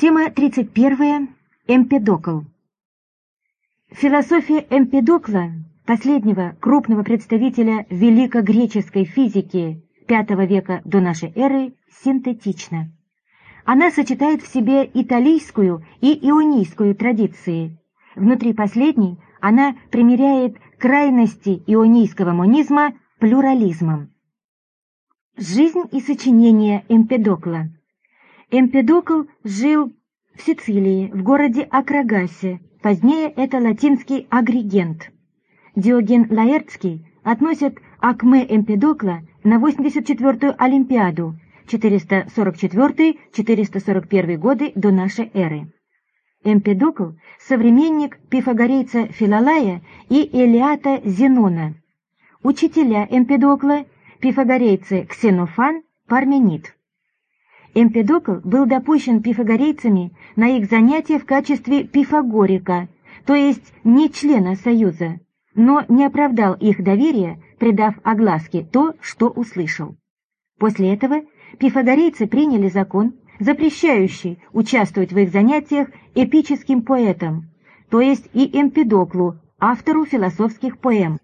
Тема 31. Эмпедокл. Философия Эмпедокла, последнего крупного представителя великогреческой физики V века до нашей эры, синтетична. Она сочетает в себе италийскую и ионийскую традиции. Внутри последней она примеряет крайности ионийского монизма плюрализмом. Жизнь и сочинение Эмпедокла. Эмпедокл жил в Сицилии, в городе Акрагасе, позднее это латинский агрегент. Диоген Лаэртский относит Акме Эмпедокла на 84-ю Олимпиаду 444-441 годы до нашей эры. Эмпедокл – современник пифагорейца Филолая и Элиата Зенона. Учителя Эмпедокла – пифагорейцы Ксенофан, Парменид. Эмпедокл был допущен пифагорейцами на их занятия в качестве пифагорика, то есть не члена Союза, но не оправдал их доверия, придав огласке то, что услышал. После этого пифагорейцы приняли закон, запрещающий участвовать в их занятиях эпическим поэтам, то есть и Эмпедоклу, автору философских поэм.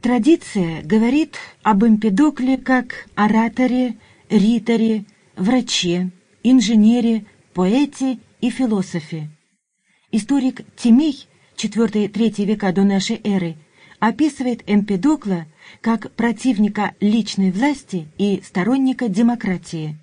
Традиция говорит об Эмпедокле как ораторе, риторе, враче, инженере, поэте и философе. Историк Тимей, 4-3 века до нашей эры, описывает Эмпедокла как противника личной власти и сторонника демократии.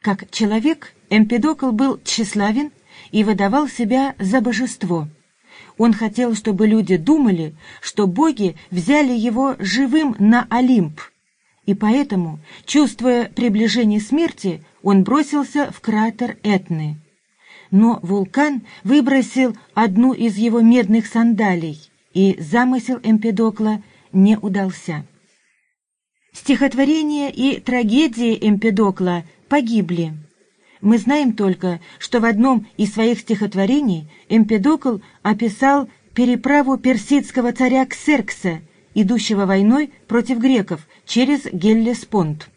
Как человек Эмпедокл был тщеславен и выдавал себя за божество – он хотел, чтобы люди думали, что боги взяли его живым на Олимп. И поэтому, чувствуя приближение смерти, он бросился в кратер Этны. Но вулкан выбросил одну из его медных сандалий, и замысел Эмпедокла не удался. Стихотворение и трагедии Эмпедокла погибли. Мы знаем только, что в одном из своих стихотворений Эмпедокл описал переправу персидского царя Ксеркса, идущего войной против греков через Геллеспонд.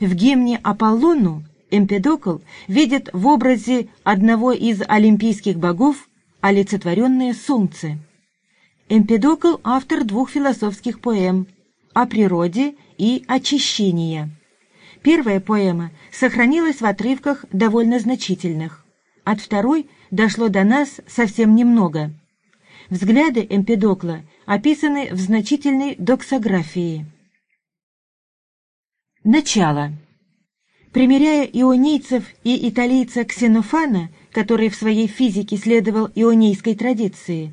В гимне Аполлону Эмпедокл видит в образе одного из олимпийских богов олицетворенное солнце. Эмпедокл – автор двух философских поэм «О природе» и «Очищение». Первая поэма сохранилась в отрывках довольно значительных. От второй дошло до нас совсем немного. Взгляды Эмпедокла описаны в значительной доксографии. Начало. Примеряя ионийцев и италийца Ксенофана, который в своей физике следовал ионийской традиции,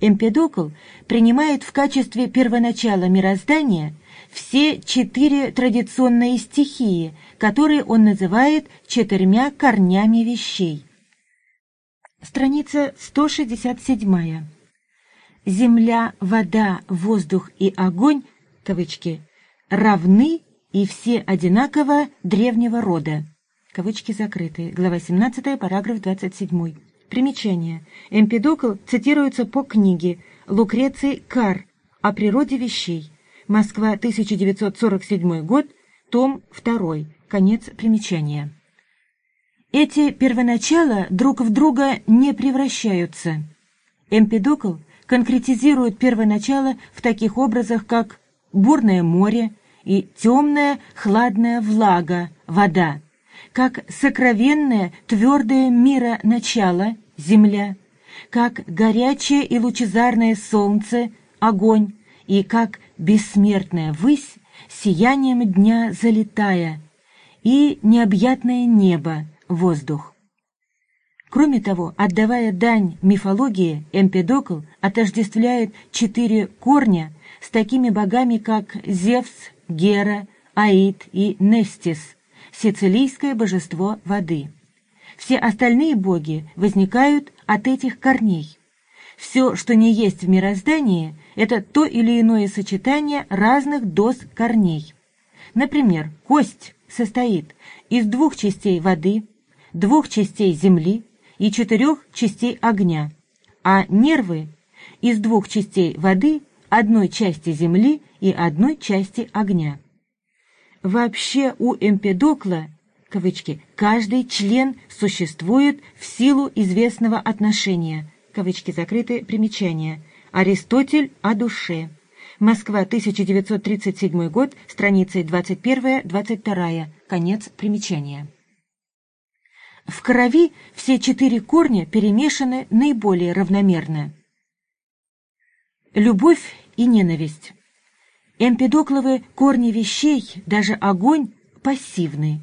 Эмпедокл принимает в качестве первоначала мироздания все четыре традиционные стихии, которые он называет четырьмя корнями вещей. Страница 167. Земля, вода, воздух и огонь, кавычки, равны и все одинаково древнего рода. Кавычки закрыты. Глава 17, параграф 27. Примечание. Эмпедокл цитируется по книге Лукреций Кар о природе вещей. Москва, 1947 год, том 2, конец примечания. Эти первоначала друг в друга не превращаются. Эмпедокл конкретизирует первоначало в таких образах, как бурное море и темная хладная влага, вода, как сокровенное твердое мира начало, земля, как горячее и лучезарное солнце, огонь, и как бессмертная высь, сиянием дня залетая, и необъятное небо, воздух. Кроме того, отдавая дань мифологии, Эмпедокл отождествляет четыре корня с такими богами, как Зевс, Гера, Аид и Нестис, сицилийское божество воды. Все остальные боги возникают от этих корней. Все, что не есть в мироздании, это то или иное сочетание разных доз корней. Например, кость состоит из двух частей воды, двух частей земли и четырех частей огня, а нервы из двух частей воды, одной части земли и одной части огня. Вообще у Эмпедокла кавычки, каждый член существует в силу известного отношения, кавычки закрыты, примечания, Аристотель о душе. Москва, 1937 год, страницы 21-22, конец примечания. В крови все четыре корня перемешаны наиболее равномерно. Любовь и ненависть. Эмпидокловы корни вещей, даже огонь, пассивны.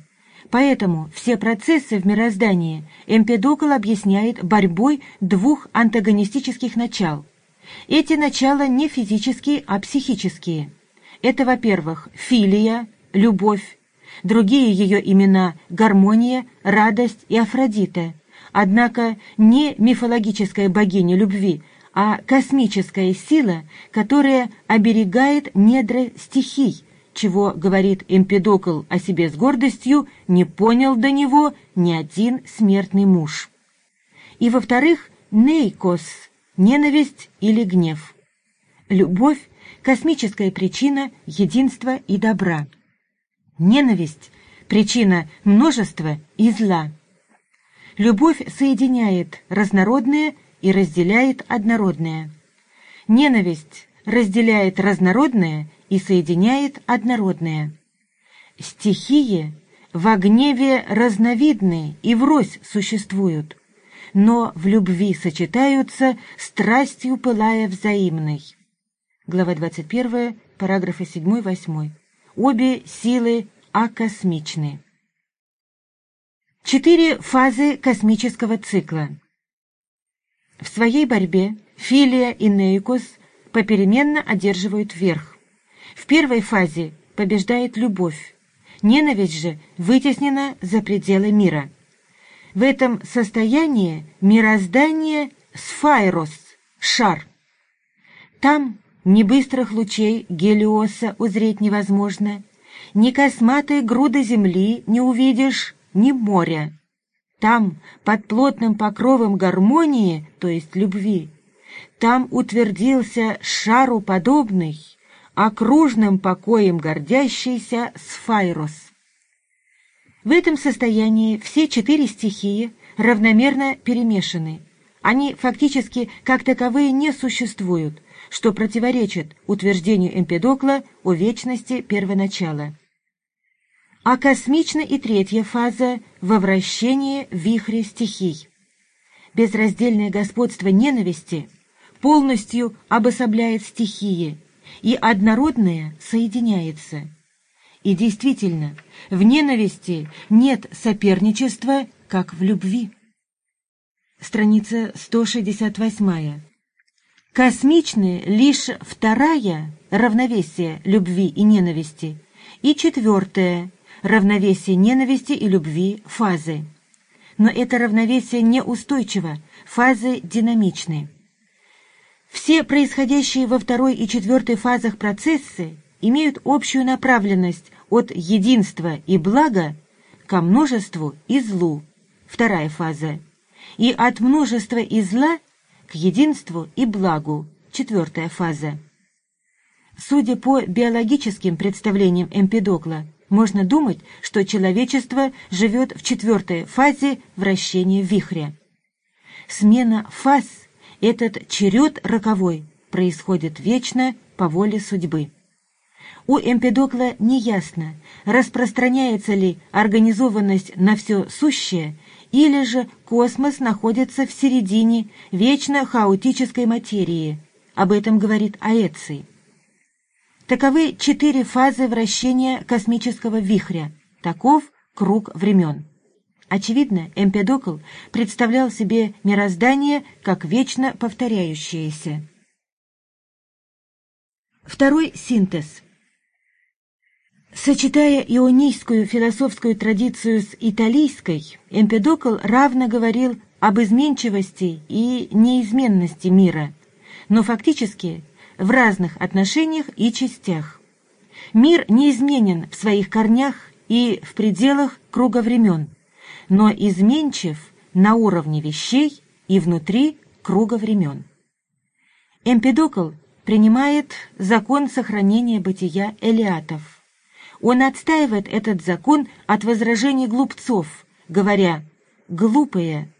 Поэтому все процессы в мироздании Эмпедокл объясняет борьбой двух антагонистических начал. Эти начала не физические, а психические. Это, во-первых, филия, любовь, другие ее имена – гармония, радость и Афродита. Однако не мифологическая богиня любви, а космическая сила, которая оберегает недры стихий, чего, говорит Эмпедокл о себе с гордостью, не понял до него ни один смертный муж. И, во-вторых, нейкос – ненависть или гнев. Любовь – космическая причина единства и добра. Ненависть – причина множества и зла. Любовь соединяет разнородное и разделяет однородное. Ненависть разделяет разнородное и соединяет однородное. Стихии в гневе разновидны и врозь существуют, но в любви сочетаются, страстью пылая взаимной. Глава 21, параграфы 7-8. Обе силы акосмичны. Четыре фазы космического цикла. В своей борьбе Филия и Нейкос попеременно одерживают верх. В первой фазе побеждает любовь, ненависть же вытеснена за пределы мира. В этом состоянии мироздание сфайрос, шар. Там ни быстрых лучей гелиоса узреть невозможно, ни косматой груды земли не увидишь, ни моря. Там, под плотным покровом гармонии, то есть любви, там утвердился шару подобный, окружным покоем гордящийся Сфайрос. В этом состоянии все четыре стихии равномерно перемешаны. Они фактически как таковые не существуют, что противоречит утверждению Эмпедокла о вечности первоначала. А космична и третья фаза во вращении вихря стихий. Безраздельное господство ненависти полностью обособляет стихии – и однородное соединяется. И действительно, в ненависти нет соперничества, как в любви. Страница 168. Космичны лишь вторая равновесие любви и ненависти и четвертая равновесие ненависти и любви фазы. Но это равновесие неустойчиво, фазы динамичны. Все происходящие во второй и четвертой фазах процессы имеют общую направленность от единства и блага ко множеству и злу, вторая фаза, и от множества и зла к единству и благу, четвертая фаза. Судя по биологическим представлениям Эмпедокла, можно думать, что человечество живет в четвертой фазе вращения вихря. Смена фаз – этот черед роковой происходит вечно по воле судьбы. У Эмпедокла неясно, распространяется ли организованность на все сущее, или же космос находится в середине вечно хаотической материи. Об этом говорит Аэций. Таковы четыре фазы вращения космического вихря. Таков круг времен. Очевидно, Эмпедокл представлял себе мироздание как вечно повторяющееся. Второй синтез. Сочетая ионийскую философскую традицию с италийской, Эмпедокл равно говорил об изменчивости и неизменности мира, но фактически в разных отношениях и частях. Мир неизменен в своих корнях и в пределах круга времен – но изменчив на уровне вещей и внутри круга времен. Эмпедокл принимает закон сохранения бытия элиатов. Он отстаивает этот закон от возражений глупцов, говоря «глупые»,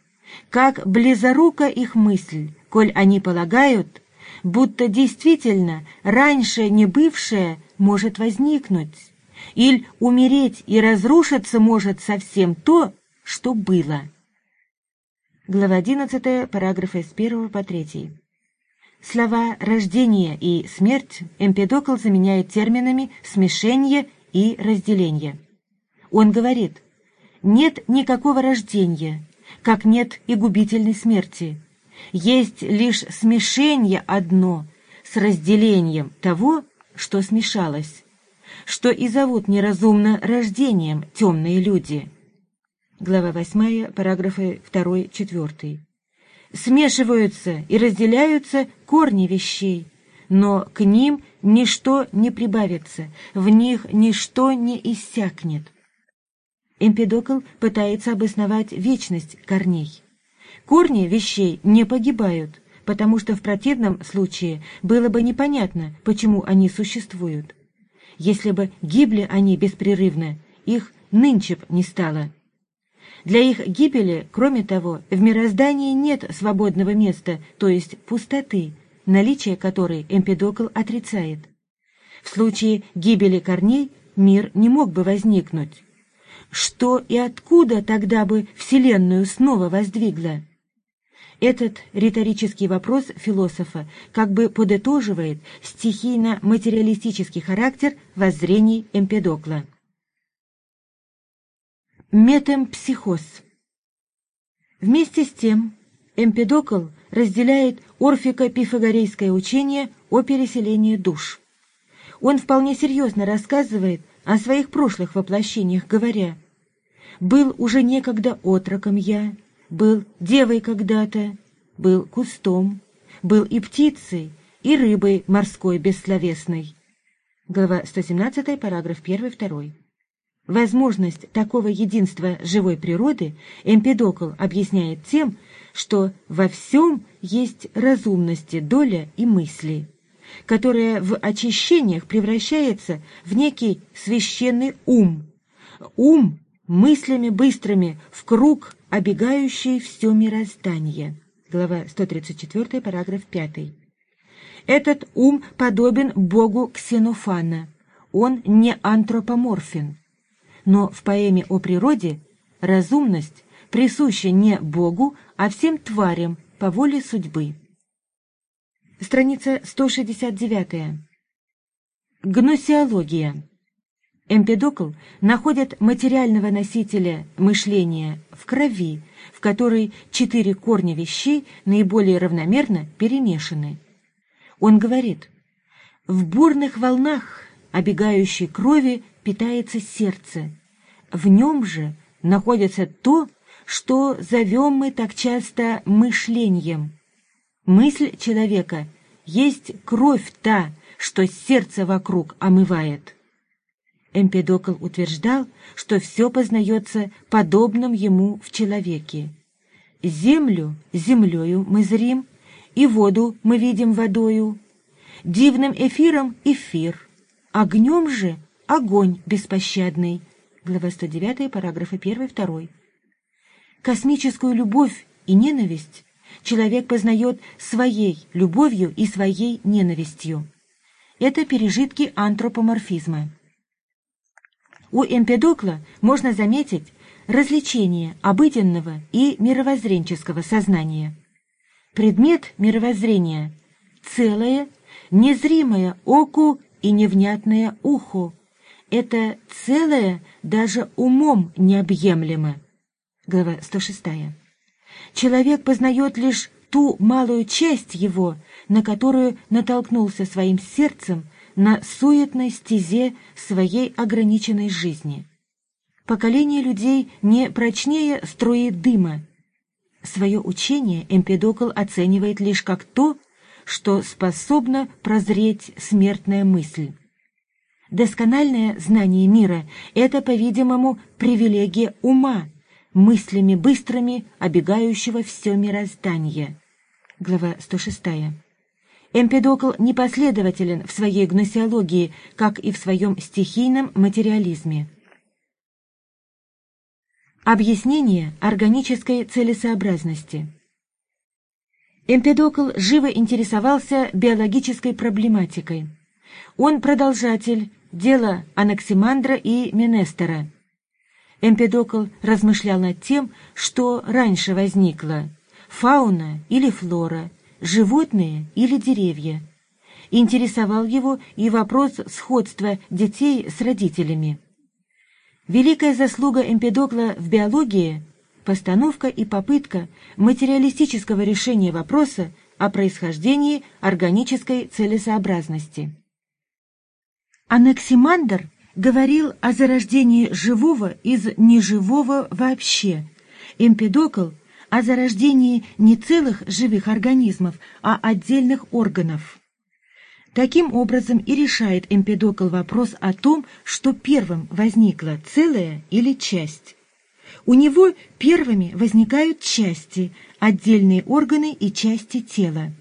как близорука их мысль, коль они полагают, будто действительно раньше не бывшее может возникнуть, или умереть и разрушиться может совсем то, что было. Глава 11, параграфы с 1 по 3. Слова «рождение» и «смерть» Эмпедокл заменяет терминами «смешение» и «разделение». Он говорит, нет никакого рождения, как нет и губительной смерти. Есть лишь смешение одно с разделением того, что смешалось, что и зовут неразумно рождением темные люди. Глава 8, параграфы 2-4. Смешиваются и разделяются корни вещей, но к ним ничто не прибавится, в них ничто не иссякнет. Эмпедокл пытается обосновать вечность корней. Корни вещей не погибают, потому что в противном случае было бы непонятно, почему они существуют. Если бы гибли они беспрерывно, их нынче б не стало. Для их гибели, кроме того, в мироздании нет свободного места, то есть пустоты, наличие которой Эмпедокл отрицает. В случае гибели корней мир не мог бы возникнуть. Что и откуда тогда бы Вселенную снова воздвигло? Этот риторический вопрос философа как бы подытоживает стихийно-материалистический характер воззрений Эмпедокла. Метемпсихоз Вместе с тем Эмпедокл разделяет орфико-пифагорейское учение о переселении душ. Он вполне серьезно рассказывает о своих прошлых воплощениях, говоря «Был уже некогда отроком я, был девой когда-то, был кустом, был и птицей, и рыбой морской бессловесной». Глава 117, параграф 1-2. Возможность такого единства живой природы Эмпедокл объясняет тем, что во всем есть разумности, доля и мысли, которая в очищениях превращается в некий священный ум. Ум мыслями быстрыми в круг, обегающий все мироздание. Глава 134, параграф 5. Этот ум подобен богу Ксенофана. Он не антропоморфен. Но в поэме о природе разумность присуща не Богу, а всем тварям по воле судьбы. Страница 169. Гносеология. Эмпедокл находит материального носителя мышления в крови, в которой четыре корня вещей наиболее равномерно перемешаны. Он говорит, в бурных волнах обегающей крови питается сердце. В нем же находится то, что зовем мы так часто мышлением. Мысль человека есть кровь та, что сердце вокруг омывает. Эмпедокл утверждал, что все познается подобным ему в человеке. Землю землею мы зрим, и воду мы видим водою, дивным эфиром эфир, огнем же огонь беспощадный. Глава 109, параграфы 1-2. Космическую любовь и ненависть человек познает своей любовью и своей ненавистью. Это пережитки антропоморфизма. У Эмпедокла можно заметить развлечение обыденного и мировоззренческого сознания. Предмет мировоззрения – целое, незримое оку и невнятное уху. Это целое даже умом необъемлемо. Глава 106. Человек познает лишь ту малую часть его, на которую натолкнулся своим сердцем на суетной стезе своей ограниченной жизни. Поколение людей не прочнее струи дыма. Свое учение Эмпедокл оценивает лишь как то, что способна прозреть смертная мысль. Доскональное знание мира – это, по-видимому, привилегия ума, мыслями быстрыми, обегающего все мироздание. Глава 106. Эмпедокл непоследователен в своей гносеологии, как и в своем стихийном материализме. Объяснение органической целесообразности Эмпедокл живо интересовался биологической проблематикой. Он продолжатель дела Анаксимандра и Менестера. Эмпедокл размышлял над тем, что раньше возникло – фауна или флора, животные или деревья. Интересовал его и вопрос сходства детей с родителями. Великая заслуга Эмпедокла в биологии – постановка и попытка материалистического решения вопроса о происхождении органической целесообразности. Анаксимандр говорил о зарождении живого из неживого вообще. Эмпедокл – о зарождении не целых живых организмов, а отдельных органов. Таким образом и решает Эмпедокл вопрос о том, что первым возникла целая или часть. У него первыми возникают части, отдельные органы и части тела.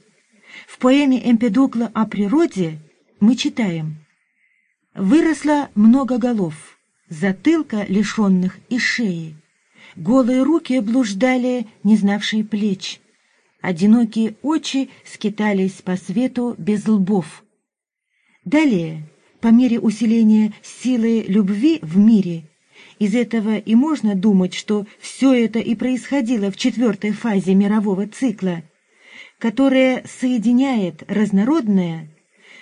В поэме Эмпедокла о природе мы читаем «Выросло много голов, затылка лишенных и шеи, Голые руки блуждали, не знавшие плеч. Одинокие очи скитались по свету без лбов. Далее, по мере усиления силы любви в мире, из этого и можно думать, что все это и происходило в четвертой фазе мирового цикла, которая соединяет разнородное,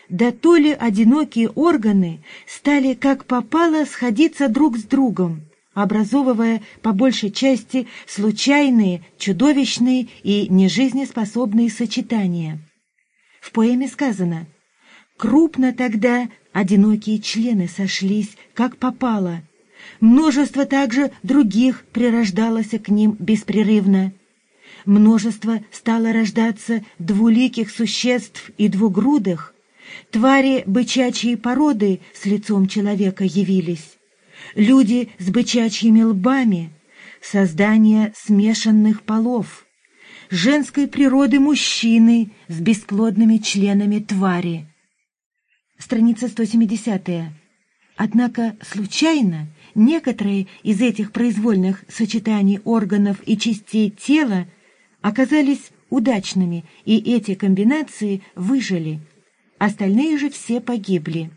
да то ли одинокие органы стали как попало сходиться друг с другом, образовывая по большей части случайные, чудовищные и нежизнеспособные сочетания. В поэме сказано «Крупно тогда одинокие члены сошлись, как попало. Множество также других прирождалось к ним беспрерывно. Множество стало рождаться двуликих существ и двугрудых. Твари бычачьей породы с лицом человека явились люди с бычачьими лбами, создание смешанных полов, женской природы мужчины с бесплодными членами твари. Страница 170. Однако случайно некоторые из этих произвольных сочетаний органов и частей тела оказались удачными, и эти комбинации выжили. Остальные же все погибли.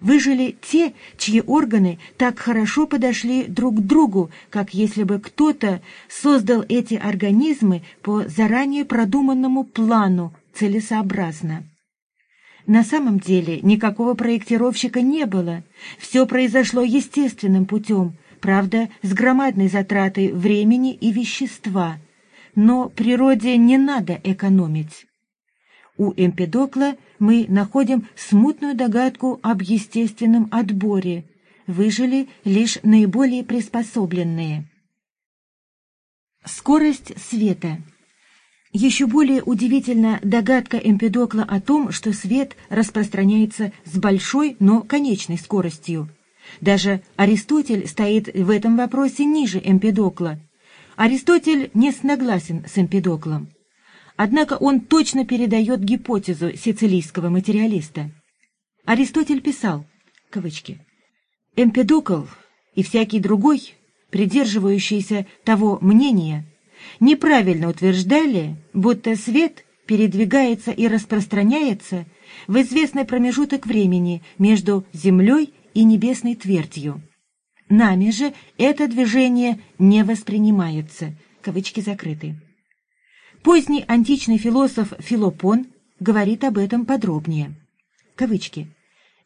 Выжили те, чьи органы так хорошо подошли друг к другу, как если бы кто-то создал эти организмы по заранее продуманному плану целесообразно. На самом деле никакого проектировщика не было. Все произошло естественным путем, правда, с громадной затратой времени и вещества. Но природе не надо экономить. У Эмпедокла мы находим смутную догадку об естественном отборе. Выжили лишь наиболее приспособленные. Скорость света. Еще более удивительна догадка Эмпедокла о том, что свет распространяется с большой, но конечной скоростью. Даже Аристотель стоит в этом вопросе ниже Эмпедокла. Аристотель не согласен с Эмпедоклом. Однако он точно передает гипотезу сицилийского материалиста. Аристотель писал, кавычки, «Эмпедокл и всякий другой, придерживающийся того мнения, неправильно утверждали, будто свет передвигается и распространяется в известный промежуток времени между Землей и небесной твердью. Нами же это движение не воспринимается, кавычки закрыты. Поздний античный философ Филопон говорит об этом подробнее. Кавычки.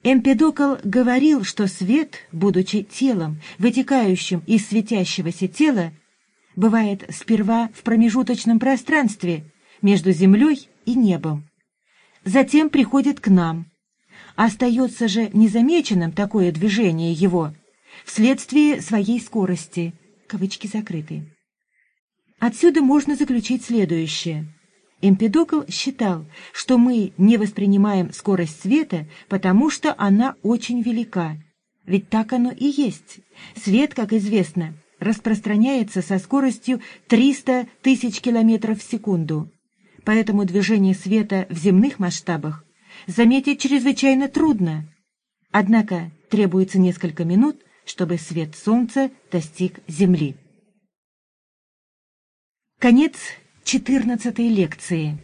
Эмпедокл говорил, что свет, будучи телом, вытекающим из светящегося тела, бывает сперва в промежуточном пространстве между землей и небом. Затем приходит к нам. Остается же незамеченным такое движение его вследствие своей скорости. Кавычки закрыты. Отсюда можно заключить следующее. Эмпедокл считал, что мы не воспринимаем скорость света, потому что она очень велика. Ведь так оно и есть. Свет, как известно, распространяется со скоростью 300 тысяч километров в секунду. поэтому движение света в земных масштабах заметить чрезвычайно трудно. Однако требуется несколько минут, чтобы свет Солнца достиг Земли. Конец четырнадцатой лекции.